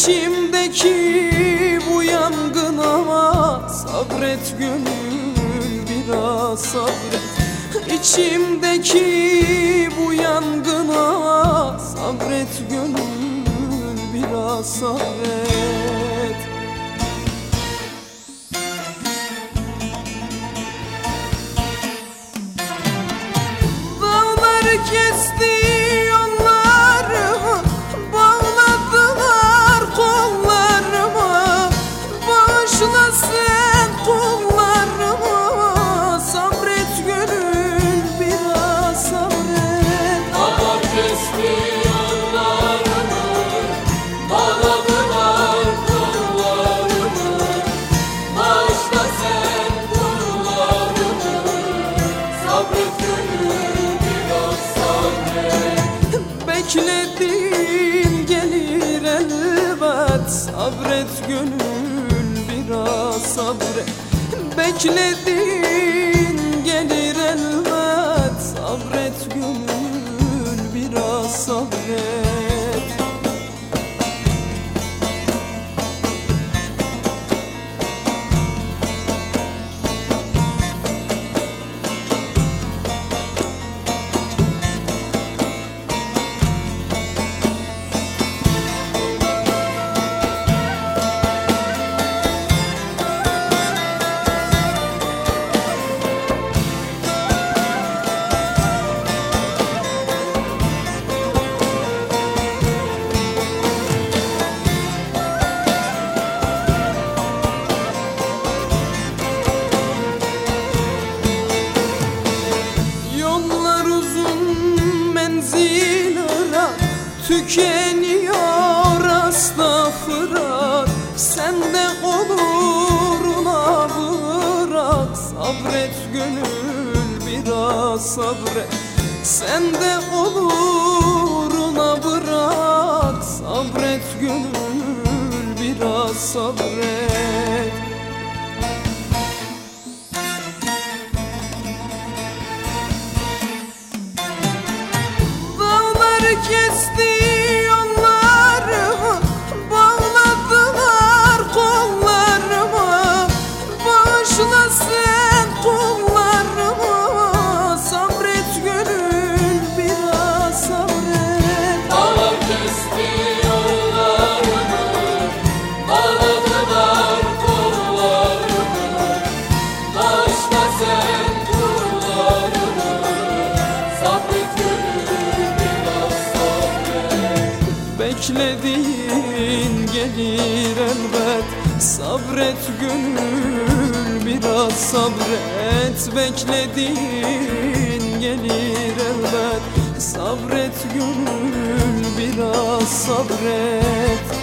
içimdeki bu yangına Sabret gönül biraz sabret. İçimdeki bu yangına Sabret gönül biraz sabret. Dağlar kesti Bekledim gelir elbet Sabret gönül biraz sabret. Bekledin gelir elbet Sabret gönül biraz sabret menzil ırak Tükeniyor astafırak Sen de oluruna bırak Sabret gönül biraz sabret. Sen de oluruna bırak Sabret gönül biraz sabret Beklediğin gelir elbet. Sabret gönül biraz sabret. Beklediğin gelir elbet. Sabret gönül biraz sabret